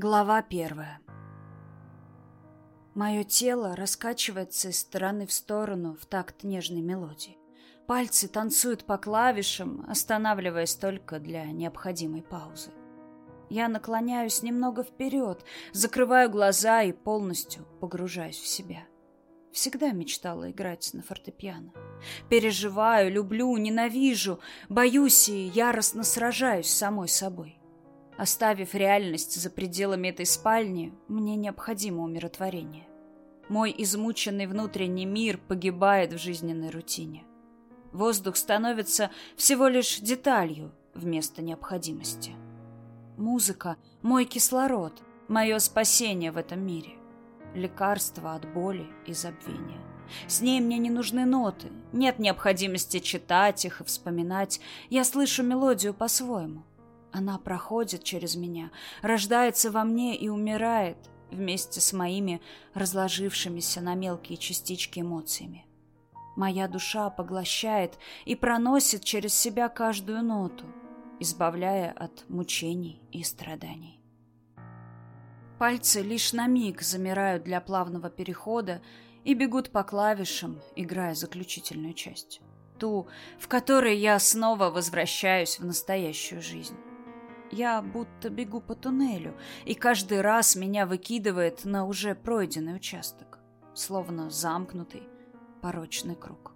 Глава первая. Мое тело раскачивается из стороны в сторону в такт нежной мелодии. Пальцы танцуют по клавишам, останавливаясь только для необходимой паузы. Я наклоняюсь немного вперед, закрываю глаза и полностью погружаюсь в себя. Всегда мечтала играть на фортепиано. Переживаю, люблю, ненавижу, боюсь и яростно сражаюсь с самой собой. Оставив реальность за пределами этой спальни, мне необходимо умиротворение. Мой измученный внутренний мир погибает в жизненной рутине. Воздух становится всего лишь деталью вместо необходимости. Музыка — мой кислород, мое спасение в этом мире. Лекарство от боли и забвения. С ней мне не нужны ноты, нет необходимости читать их и вспоминать. Я слышу мелодию по-своему. Она проходит через меня, рождается во мне и умирает вместе с моими разложившимися на мелкие частички эмоциями. Моя душа поглощает и проносит через себя каждую ноту, избавляя от мучений и страданий. Пальцы лишь на миг замирают для плавного перехода и бегут по клавишам, играя заключительную часть. Ту, в которой я снова возвращаюсь в настоящую жизнь. Я будто бегу по туннелю, и каждый раз меня выкидывает на уже пройденный участок, словно замкнутый порочный круг.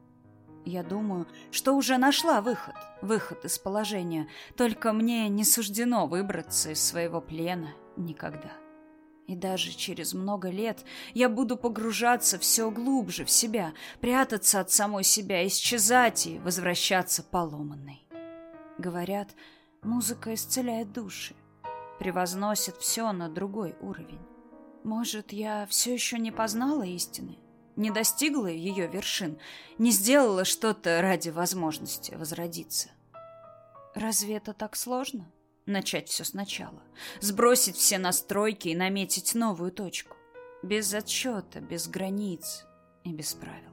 Я думаю, что уже нашла выход, выход из положения, только мне не суждено выбраться из своего плена никогда. И даже через много лет я буду погружаться все глубже в себя, прятаться от самой себя, исчезать и возвращаться поломанной. Говорят, Музыка исцеляет души, превозносит все на другой уровень. Может, я все еще не познала истины, не достигла ее вершин, не сделала что-то ради возможности возродиться. Разве это так сложно? Начать все сначала, сбросить все настройки и наметить новую точку. Без отсчета, без границ и без правил.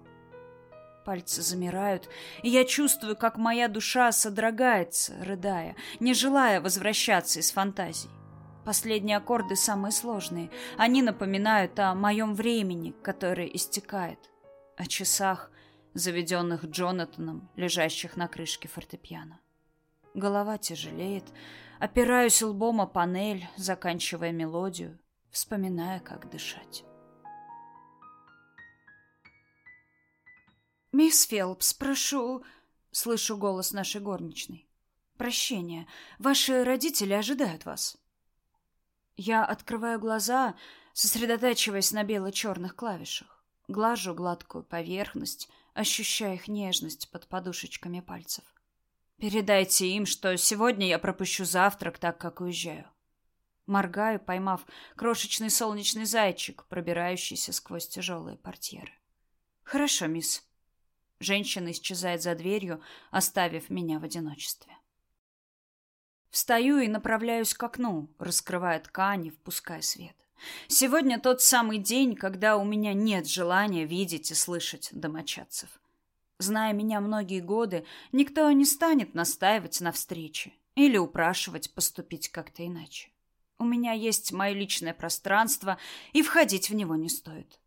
Пальцы замирают, и я чувствую, как моя душа содрогается, рыдая, не желая возвращаться из фантазий. Последние аккорды самые сложные. Они напоминают о моем времени, которое истекает, о часах, заведенных Джонатаном, лежащих на крышке фортепиано. Голова тяжелеет, опираюсь лбом о панель, заканчивая мелодию, вспоминая, как дышать. «Мисс Фелпс, прошу...» — слышу голос нашей горничной. «Прощения. Ваши родители ожидают вас». Я открываю глаза, сосредотачиваясь на бело-черных клавишах. Глажу гладкую поверхность, ощущая их нежность под подушечками пальцев. «Передайте им, что сегодня я пропущу завтрак, так как уезжаю». Моргаю, поймав крошечный солнечный зайчик, пробирающийся сквозь тяжелые портьеры. «Хорошо, мисс». Женщина исчезает за дверью, оставив меня в одиночестве. Встаю и направляюсь к окну, раскрывая ткань и впуская свет. Сегодня тот самый день, когда у меня нет желания видеть и слышать домочадцев. Зная меня многие годы, никто не станет настаивать на встрече или упрашивать поступить как-то иначе. У меня есть мое личное пространство, и входить в него не стоит.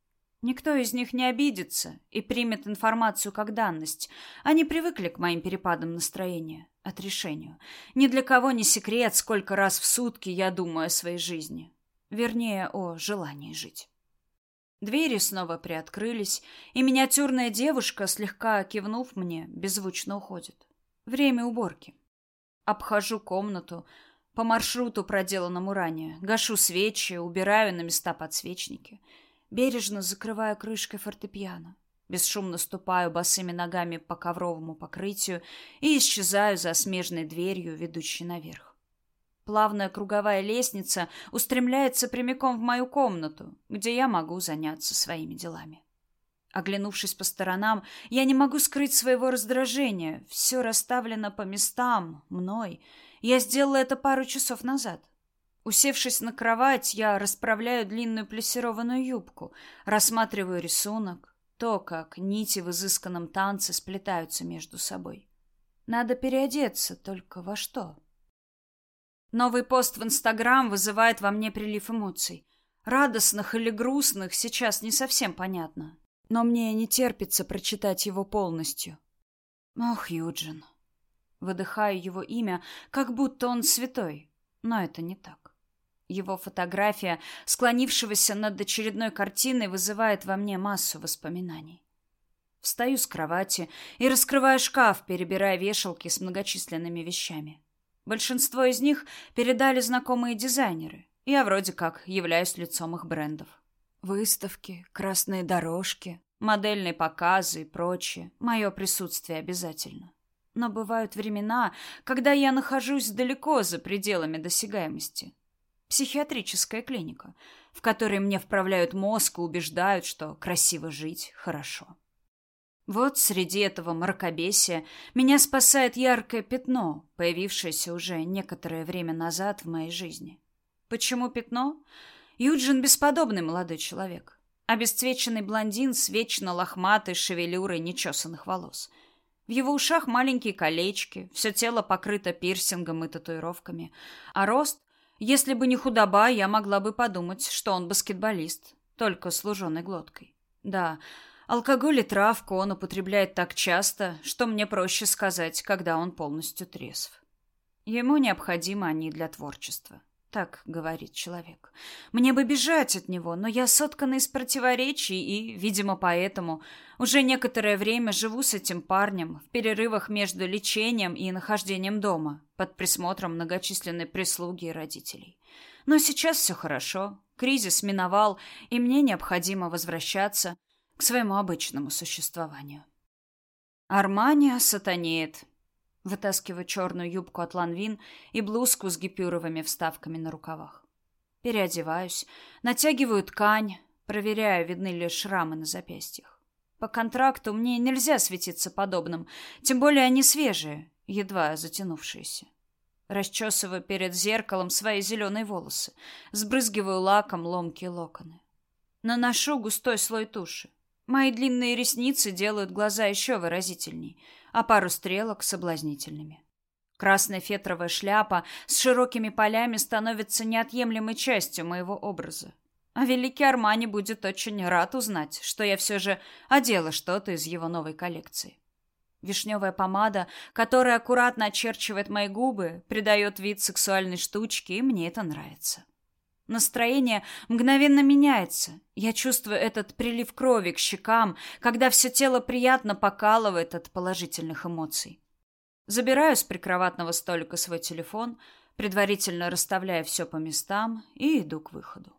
Никто из них не обидится и примет информацию как данность. Они привыкли к моим перепадам настроения, отрешению. Ни для кого не секрет, сколько раз в сутки я думаю о своей жизни. Вернее, о желании жить. Двери снова приоткрылись, и миниатюрная девушка, слегка кивнув мне, беззвучно уходит. Время уборки. Обхожу комнату, по маршруту, проделанному ранее, гашу свечи, убираю на места подсвечники — бережно закрываю крышкой фортепиано. Бесшумно ступаю босыми ногами по ковровому покрытию и исчезаю за смежной дверью, ведущей наверх. Плавная круговая лестница устремляется прямиком в мою комнату, где я могу заняться своими делами. Оглянувшись по сторонам, я не могу скрыть своего раздражения. Все расставлено по местам, мной. Я сделала это пару часов назад. Усевшись на кровать, я расправляю длинную плессированную юбку, рассматриваю рисунок, то, как нити в изысканном танце сплетаются между собой. Надо переодеться, только во что? Новый пост в Инстаграм вызывает во мне прилив эмоций. Радостных или грустных сейчас не совсем понятно. Но мне не терпится прочитать его полностью. Ох, Юджин. Выдыхаю его имя, как будто он святой. Но это не так. Его фотография, склонившегося над очередной картиной, вызывает во мне массу воспоминаний. Встаю с кровати и раскрываю шкаф, перебирая вешалки с многочисленными вещами. Большинство из них передали знакомые дизайнеры. Я вроде как являюсь лицом их брендов. Выставки, красные дорожки, модельные показы и прочее. Мое присутствие обязательно. Но бывают времена, когда я нахожусь далеко за пределами досягаемости. Психиатрическая клиника, в которой мне вправляют мозг и убеждают, что красиво жить хорошо. Вот среди этого мракобесия меня спасает яркое пятно, появившееся уже некоторое время назад в моей жизни. Почему пятно? Юджин бесподобный молодой человек. Обесцвеченный блондин с вечно лохматой шевелюрой нечесанных волос. В его ушах маленькие колечки, все тело покрыто пирсингом и татуировками. А рост, если бы не худоба, я могла бы подумать, что он баскетболист, только с луженой глоткой. Да, Алкоголь и травку он употребляет так часто, что мне проще сказать, когда он полностью трезв. Ему необходимы они для творчества. Так говорит человек. Мне бы бежать от него, но я соткана из противоречий и, видимо, поэтому уже некоторое время живу с этим парнем в перерывах между лечением и нахождением дома под присмотром многочисленной прислуги и родителей. Но сейчас все хорошо, кризис миновал, и мне необходимо возвращаться – к своему обычному существованию. Армания сатанеет. Вытаскиваю черную юбку от ланвин и блузку с гипюровыми вставками на рукавах. Переодеваюсь, натягиваю ткань, проверяю, видны ли шрамы на запястьях. По контракту мне нельзя светиться подобным, тем более они свежие, едва затянувшиеся. Расчесываю перед зеркалом свои зеленые волосы, сбрызгиваю лаком ломкие локоны. Наношу густой слой туши. Мои длинные ресницы делают глаза еще выразительней, а пару стрелок соблазнительными. Красная фетровая шляпа с широкими полями становится неотъемлемой частью моего образа. А великий Армани будет очень рад узнать, что я все же одела что-то из его новой коллекции. Вишневая помада, которая аккуратно очерчивает мои губы, придает вид сексуальной штучки, и мне это нравится. Настроение мгновенно меняется. Я чувствую этот прилив крови к щекам, когда все тело приятно покалывает от положительных эмоций. Забираю с прикроватного столика свой телефон, предварительно расставляя все по местам, и иду к выходу.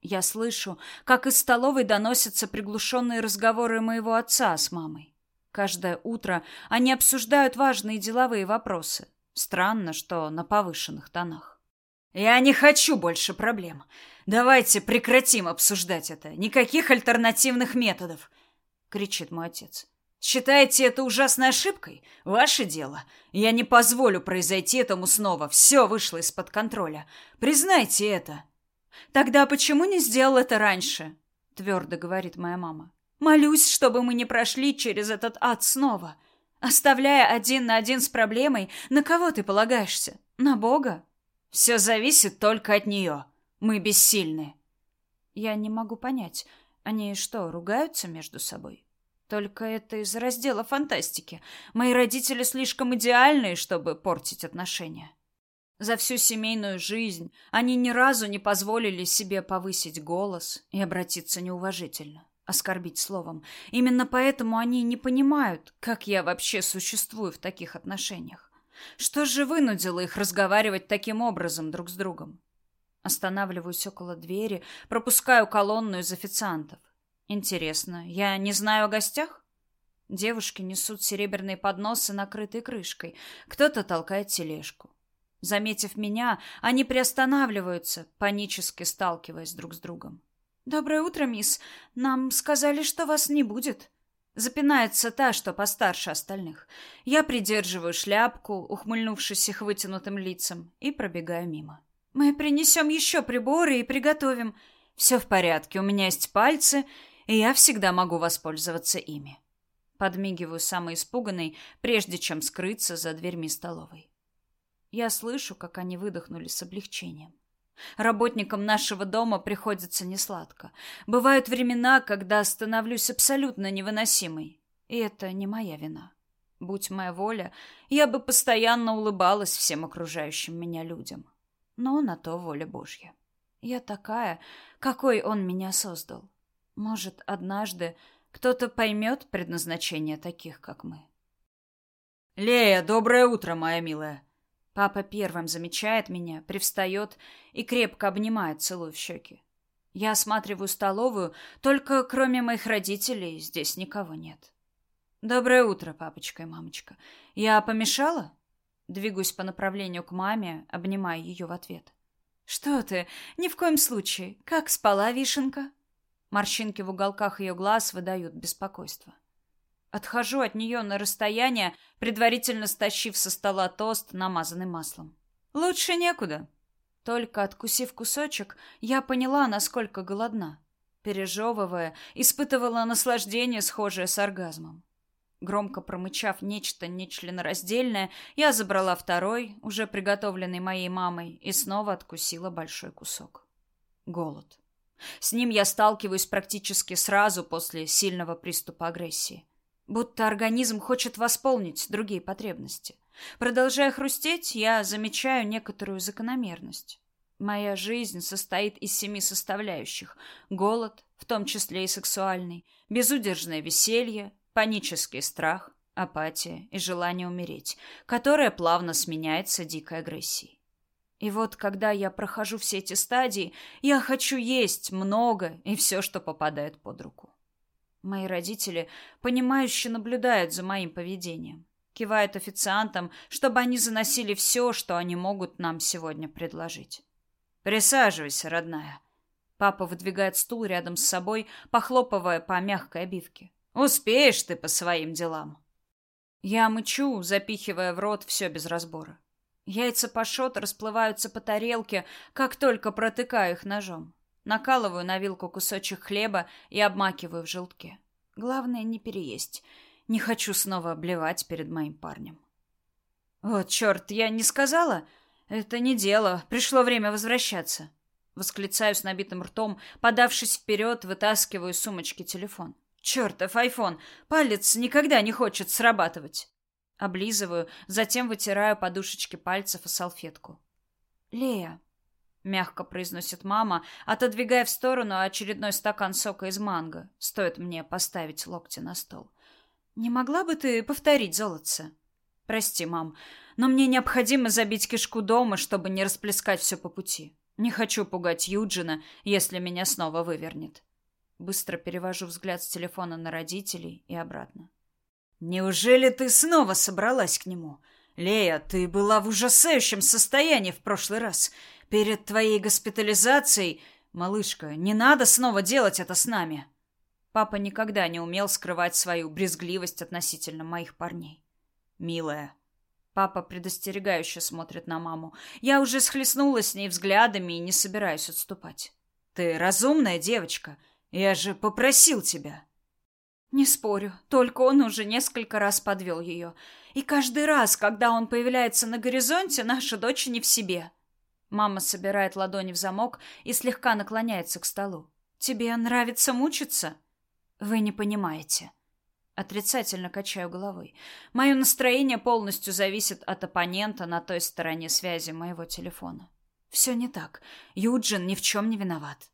Я слышу, как из столовой доносятся приглушенные разговоры моего отца с мамой. Каждое утро они обсуждают важные деловые вопросы. Странно, что на повышенных тонах. Я не хочу больше проблем. Давайте прекратим обсуждать это. Никаких альтернативных методов, кричит мой отец. Считаете это ужасной ошибкой? Ваше дело. Я не позволю произойти этому снова. Все вышло из-под контроля. Признайте это. Тогда почему не сделал это раньше? Твердо говорит моя мама. Молюсь, чтобы мы не прошли через этот ад снова. Оставляя один на один с проблемой, на кого ты полагаешься? На Бога? Все зависит только от нее. Мы бессильны. Я не могу понять, они что, ругаются между собой? Только это из раздела фантастики. Мои родители слишком идеальные, чтобы портить отношения. За всю семейную жизнь они ни разу не позволили себе повысить голос и обратиться неуважительно, оскорбить словом. Именно поэтому они не понимают, как я вообще существую в таких отношениях. Что же вынудило их разговаривать таким образом друг с другом? Останавливаюсь около двери, пропускаю колонну из официантов. Интересно, я не знаю о гостях? Девушки несут серебряные подносы, накрытые крышкой. Кто-то толкает тележку. Заметив меня, они приостанавливаются, панически сталкиваясь друг с другом. «Доброе утро, мисс. Нам сказали, что вас не будет». Запинается та, что постарше остальных. Я придерживаю шляпку, ухмыльнувшись их вытянутым лицам, и пробегаю мимо. «Мы принесем еще приборы и приготовим. Все в порядке, у меня есть пальцы, и я всегда могу воспользоваться ими». Подмигиваю самой испуганной, прежде чем скрыться за дверьми столовой. Я слышу, как они выдохнули с облегчением. Работникам нашего дома приходится несладко. Бывают времена, когда становлюсь абсолютно невыносимой. И это не моя вина. Будь моя воля, я бы постоянно улыбалась всем окружающим меня людям. Но на то воля Божья. Я такая, какой он меня создал. Может, однажды кто-то поймет предназначение таких, как мы. «Лея, доброе утро, моя милая!» Папа первым замечает меня, привстает и крепко обнимает, целуя в щеки. Я осматриваю столовую, только кроме моих родителей здесь никого нет. «Доброе утро, папочка и мамочка. Я помешала?» Двигаюсь по направлению к маме, обнимая ее в ответ. «Что ты? Ни в коем случае. Как спала вишенка?» Морщинки в уголках ее глаз выдают беспокойство. Отхожу от нее на расстояние, предварительно стащив со стола тост, намазанный маслом. Лучше некуда. Только откусив кусочек, я поняла, насколько голодна. Пережевывая, испытывала наслаждение, схожее с оргазмом. Громко промычав нечто нечленораздельное, я забрала второй, уже приготовленный моей мамой, и снова откусила большой кусок. Голод. С ним я сталкиваюсь практически сразу после сильного приступа агрессии. Будто организм хочет восполнить другие потребности. Продолжая хрустеть, я замечаю некоторую закономерность. Моя жизнь состоит из семи составляющих. Голод, в том числе и сексуальный, безудержное веселье, панический страх, апатия и желание умереть, которое плавно сменяется дикой агрессией. И вот, когда я прохожу все эти стадии, я хочу есть много и все, что попадает под руку. Мои родители, понимающе наблюдают за моим поведением. Кивают официантам, чтобы они заносили все, что они могут нам сегодня предложить. «Присаживайся, родная». Папа выдвигает стул рядом с собой, похлопывая по мягкой обивке. «Успеешь ты по своим делам». Я мычу, запихивая в рот все без разбора. Яйца пашот расплываются по тарелке, как только протыкаю их ножом. Накалываю на вилку кусочек хлеба и обмакиваю в желтке. Главное не переесть. Не хочу снова обливать перед моим парнем. Вот черт, я не сказала? Это не дело. Пришло время возвращаться. Восклицаю с набитым ртом, подавшись вперед, вытаскиваю из сумочки телефон. Чертов айфон! Палец никогда не хочет срабатывать. Облизываю, затем вытираю подушечки пальцев и салфетку. Лея, мягко произносит мама, отодвигая в сторону очередной стакан сока из манго. Стоит мне поставить локти на стол. Не могла бы ты повторить, золотце? Прости, мам, но мне необходимо забить кишку дома, чтобы не расплескать все по пути. Не хочу пугать Юджина, если меня снова вывернет. Быстро перевожу взгляд с телефона на родителей и обратно. Неужели ты снова собралась к нему? Лея, ты была в ужасающем состоянии в прошлый раз. Перед твоей госпитализацией, малышка, не надо снова делать это с нами. Папа никогда не умел скрывать свою брезгливость относительно моих парней. Милая, Папа предостерегающе смотрит на маму. Я уже схлестнулась с ней взглядами и не собираюсь отступать. Ты разумная девочка. Я же попросил тебя. Не спорю, только он уже несколько раз подвел ее. И каждый раз, когда он появляется на горизонте, наша дочь не в себе. Мама собирает ладони в замок и слегка наклоняется к столу. Тебе нравится мучиться? Вы не понимаете. Отрицательно качаю головой. Мое настроение полностью зависит от оппонента на той стороне связи моего телефона. Все не так. Юджин ни в чем не виноват.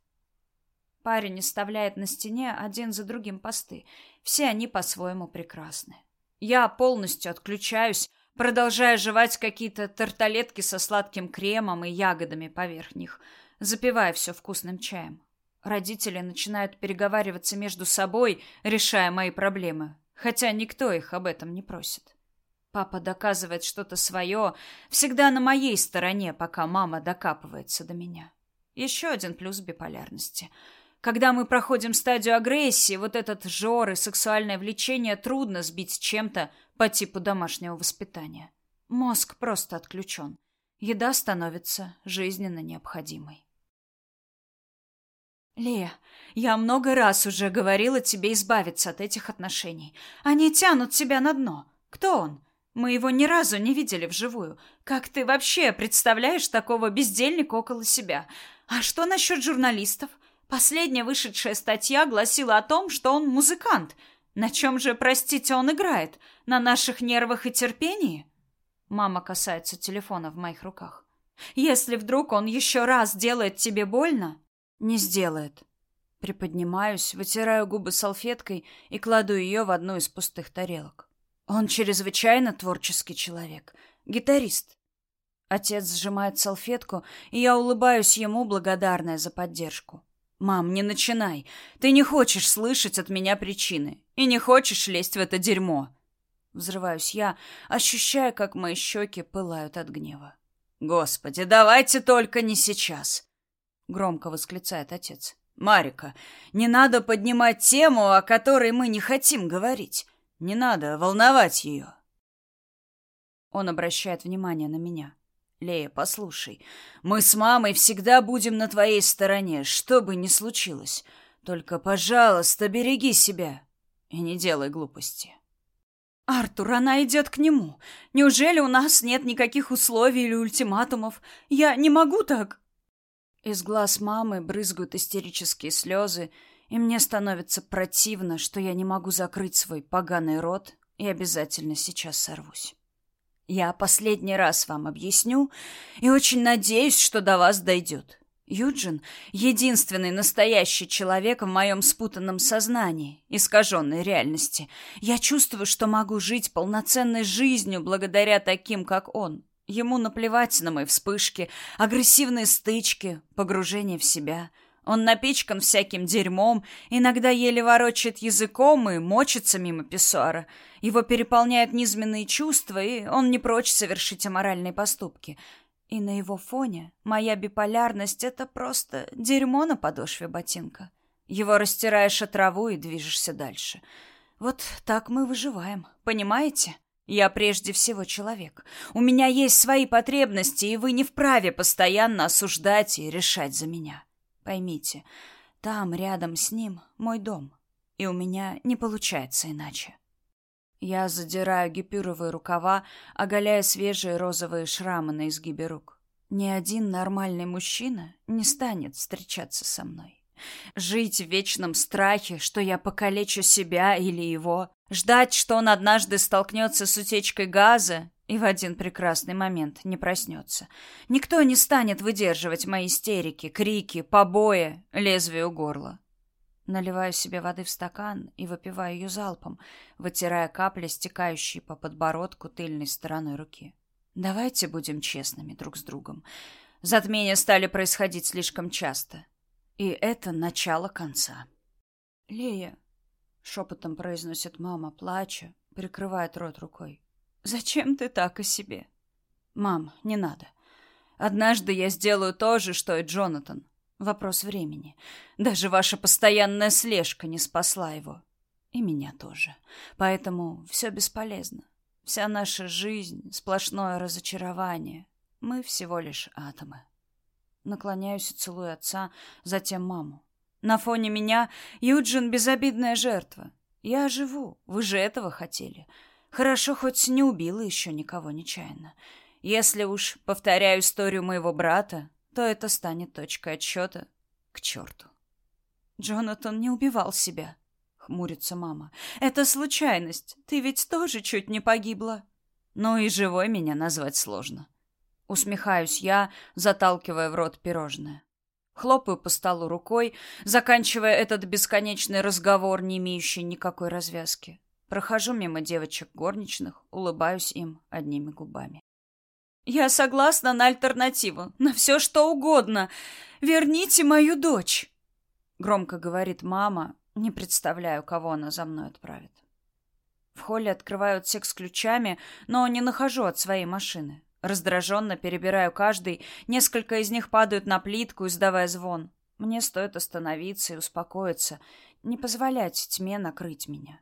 Парень оставляет на стене один за другим посты. Все они по-своему прекрасны. Я полностью отключаюсь, продолжая жевать какие-то тарталетки со сладким кремом и ягодами поверх них, запивая все вкусным чаем. Родители начинают переговариваться между собой, решая мои проблемы, хотя никто их об этом не просит. Папа доказывает что-то свое, всегда на моей стороне, пока мама докапывается до меня. Еще один плюс биполярности. Когда мы проходим стадию агрессии, вот этот жор и сексуальное влечение трудно сбить чем-то, по типу домашнего воспитания. Мозг просто отключен. Еда становится жизненно необходимой. Лея, я много раз уже говорила тебе избавиться от этих отношений. Они тянут тебя на дно. Кто он? Мы его ни разу не видели вживую. Как ты вообще представляешь такого бездельника около себя? А что насчет журналистов? Последняя вышедшая статья гласила о том, что он музыкант. На чем же, простите, он играет? На наших нервах и терпении? Мама касается телефона в моих руках. Если вдруг он еще раз делает тебе больно, не сделает. Приподнимаюсь, вытираю губы салфеткой и кладу ее в одну из пустых тарелок. Он чрезвычайно творческий человек, гитарист. Отец сжимает салфетку, и я улыбаюсь ему, благодарная за поддержку. «Мам, не начинай. Ты не хочешь слышать от меня причины и не хочешь лезть в это дерьмо». Взрываюсь я, ощущая, как мои щеки пылают от гнева. «Господи, давайте только не сейчас!» — громко восклицает отец. «Марика, не надо поднимать тему, о которой мы не хотим говорить. Не надо волновать ее». Он обращает внимание на меня. «Лея, послушай, мы с мамой всегда будем на твоей стороне, что бы ни случилось. Только, пожалуйста, береги себя и не делай глупости». «Артур, она идет к нему. Неужели у нас нет никаких условий или ультиматумов? Я не могу так...» Из глаз мамы брызгают истерические слезы, и мне становится противно, что я не могу закрыть свой поганый рот и обязательно сейчас сорвусь. Я последний раз вам объясню и очень надеюсь, что до вас дойдет. Юджин — единственный настоящий человек в моем спутанном сознании, искаженной реальности. Я чувствую, что могу жить полноценной жизнью благодаря таким, как он. Ему наплевать на мои вспышки, агрессивные стычки, погружение в себя. Он напичкан всяким дерьмом, иногда еле ворочает языком и мочится мимо писсуара. Его переполняют низменные чувства, и он не прочь совершить аморальные поступки — и на его фоне моя биполярность — это просто дерьмо на подошве ботинка. Его растираешь от траву и движешься дальше. Вот так мы выживаем, понимаете? Я прежде всего человек. У меня есть свои потребности, и вы не вправе постоянно осуждать и решать за меня. Поймите, там, рядом с ним, мой дом, и у меня не получается иначе. Я задираю гипюровые рукава, оголяя свежие розовые шрамы на изгибе рук. Ни один нормальный мужчина не станет встречаться со мной. Жить в вечном страхе, что я покалечу себя или его, ждать, что он однажды столкнется с утечкой газа и в один прекрасный момент не проснется. Никто не станет выдерживать мои истерики, крики, побои, лезвие у горла. Наливаю себе воды в стакан и выпиваю ее залпом, вытирая капли, стекающие по подбородку тыльной стороной руки. Давайте будем честными друг с другом. Затмения стали происходить слишком часто. И это начало конца. «Лея», — шепотом произносит мама, плача, прикрывает рот рукой. «Зачем ты так о себе?» «Мам, не надо. Однажды я сделаю то же, что и Джонатан. Вопрос времени. Даже ваша постоянная слежка не спасла его. И меня тоже. Поэтому все бесполезно. Вся наша жизнь — сплошное разочарование. Мы всего лишь атомы. Наклоняюсь и целую отца, затем маму. На фоне меня Юджин — безобидная жертва. Я живу, вы же этого хотели. Хорошо, хоть не убила еще никого нечаянно. Если уж повторяю историю моего брата, то это станет точкой отсчета к черту. Джонатан не убивал себя, хмурится мама. Это случайность. Ты ведь тоже чуть не погибла. Ну и живой меня назвать сложно. Усмехаюсь я, заталкивая в рот пирожное. Хлопаю по столу рукой, заканчивая этот бесконечный разговор, не имеющий никакой развязки. Прохожу мимо девочек горничных, улыбаюсь им одними губами. Я согласна на альтернативу, на все что угодно. Верните мою дочь. Громко говорит мама. Не представляю, кого она за мной отправит. В холле открывают отсек с ключами, но не нахожу от своей машины. Раздраженно перебираю каждый, несколько из них падают на плитку, издавая звон. Мне стоит остановиться и успокоиться, не позволять тьме накрыть меня.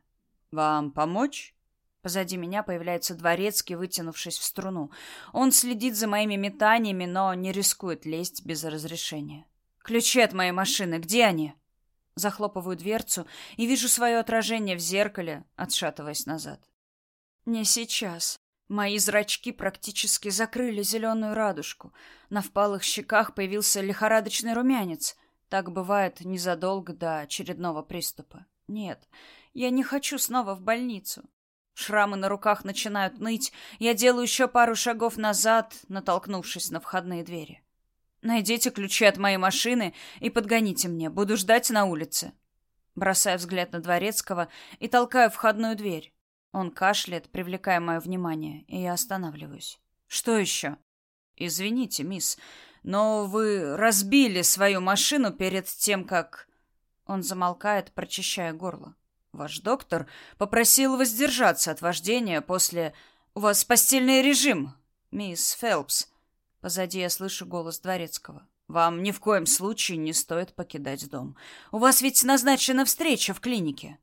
«Вам помочь?» Позади меня появляется дворецкий, вытянувшись в струну. Он следит за моими метаниями, но не рискует лезть без разрешения. «Ключи от моей машины, где они?» Захлопываю дверцу и вижу свое отражение в зеркале, отшатываясь назад. «Не сейчас», Мои зрачки практически закрыли зеленую радужку. На впалых щеках появился лихорадочный румянец. Так бывает незадолго до очередного приступа. Нет, я не хочу снова в больницу. Шрамы на руках начинают ныть. Я делаю еще пару шагов назад, натолкнувшись на входные двери. Найдите ключи от моей машины и подгоните мне. Буду ждать на улице. Бросаю взгляд на Дворецкого и толкаю входную дверь. Он кашляет, привлекая мое внимание, и я останавливаюсь. Что еще? Извините, мисс, но вы разбили свою машину перед тем, как... Он замолкает, прочищая горло. Ваш доктор попросил воздержаться от вождения после... У вас постельный режим, мисс Фелпс. Позади я слышу голос дворецкого. Вам ни в коем случае не стоит покидать дом. У вас ведь назначена встреча в клинике.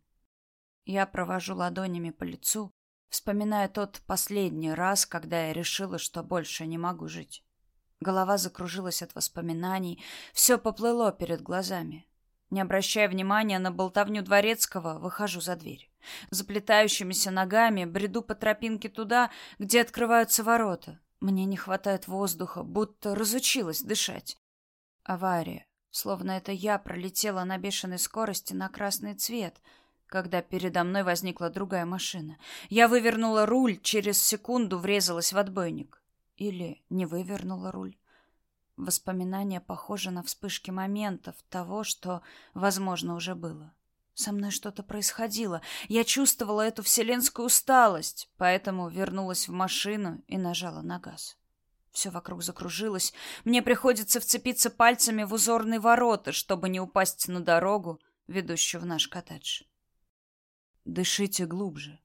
Я провожу ладонями по лицу, вспоминая тот последний раз, когда я решила, что больше не могу жить. Голова закружилась от воспоминаний, все поплыло перед глазами. Не обращая внимания на болтовню дворецкого, выхожу за дверь. Заплетающимися ногами бреду по тропинке туда, где открываются ворота. Мне не хватает воздуха, будто разучилась дышать. Авария. Словно это я пролетела на бешеной скорости на красный цвет, когда передо мной возникла другая машина. Я вывернула руль, через секунду врезалась в отбойник. Или не вывернула руль. Воспоминания похожи на вспышки моментов того, что, возможно, уже было. Со мной что-то происходило. Я чувствовала эту вселенскую усталость, поэтому вернулась в машину и нажала на газ. Все вокруг закружилось. Мне приходится вцепиться пальцами в узорные ворота, чтобы не упасть на дорогу, ведущую в наш коттедж. Дышите глубже.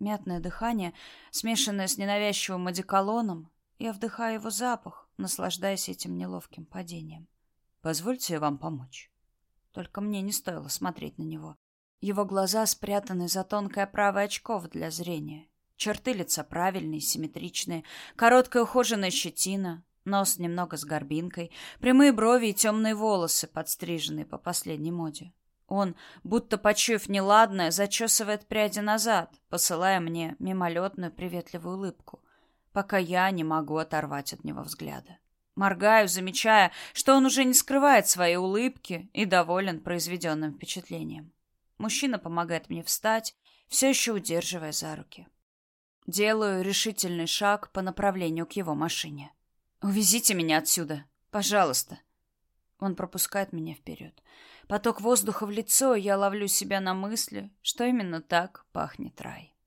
Мятное дыхание, смешанное с ненавязчивым одеколоном, я вдыхаю его запах, наслаждаясь этим неловким падением. Позвольте вам помочь. Только мне не стоило смотреть на него. Его глаза спрятаны за тонкой оправой очков для зрения. Черты лица правильные, симметричные, короткая ухоженная щетина, нос немного с горбинкой, прямые брови и темные волосы, подстриженные по последней моде. Он, будто почуяв неладное, зачесывает пряди назад, посылая мне мимолетную приветливую улыбку пока я не могу оторвать от него взгляда. Моргаю, замечая, что он уже не скрывает своей улыбки и доволен произведенным впечатлением. Мужчина помогает мне встать, все еще удерживая за руки. Делаю решительный шаг по направлению к его машине. «Увезите меня отсюда, пожалуйста». Он пропускает меня вперед. Поток воздуха в лицо, я ловлю себя на мысли, что именно так пахнет рай.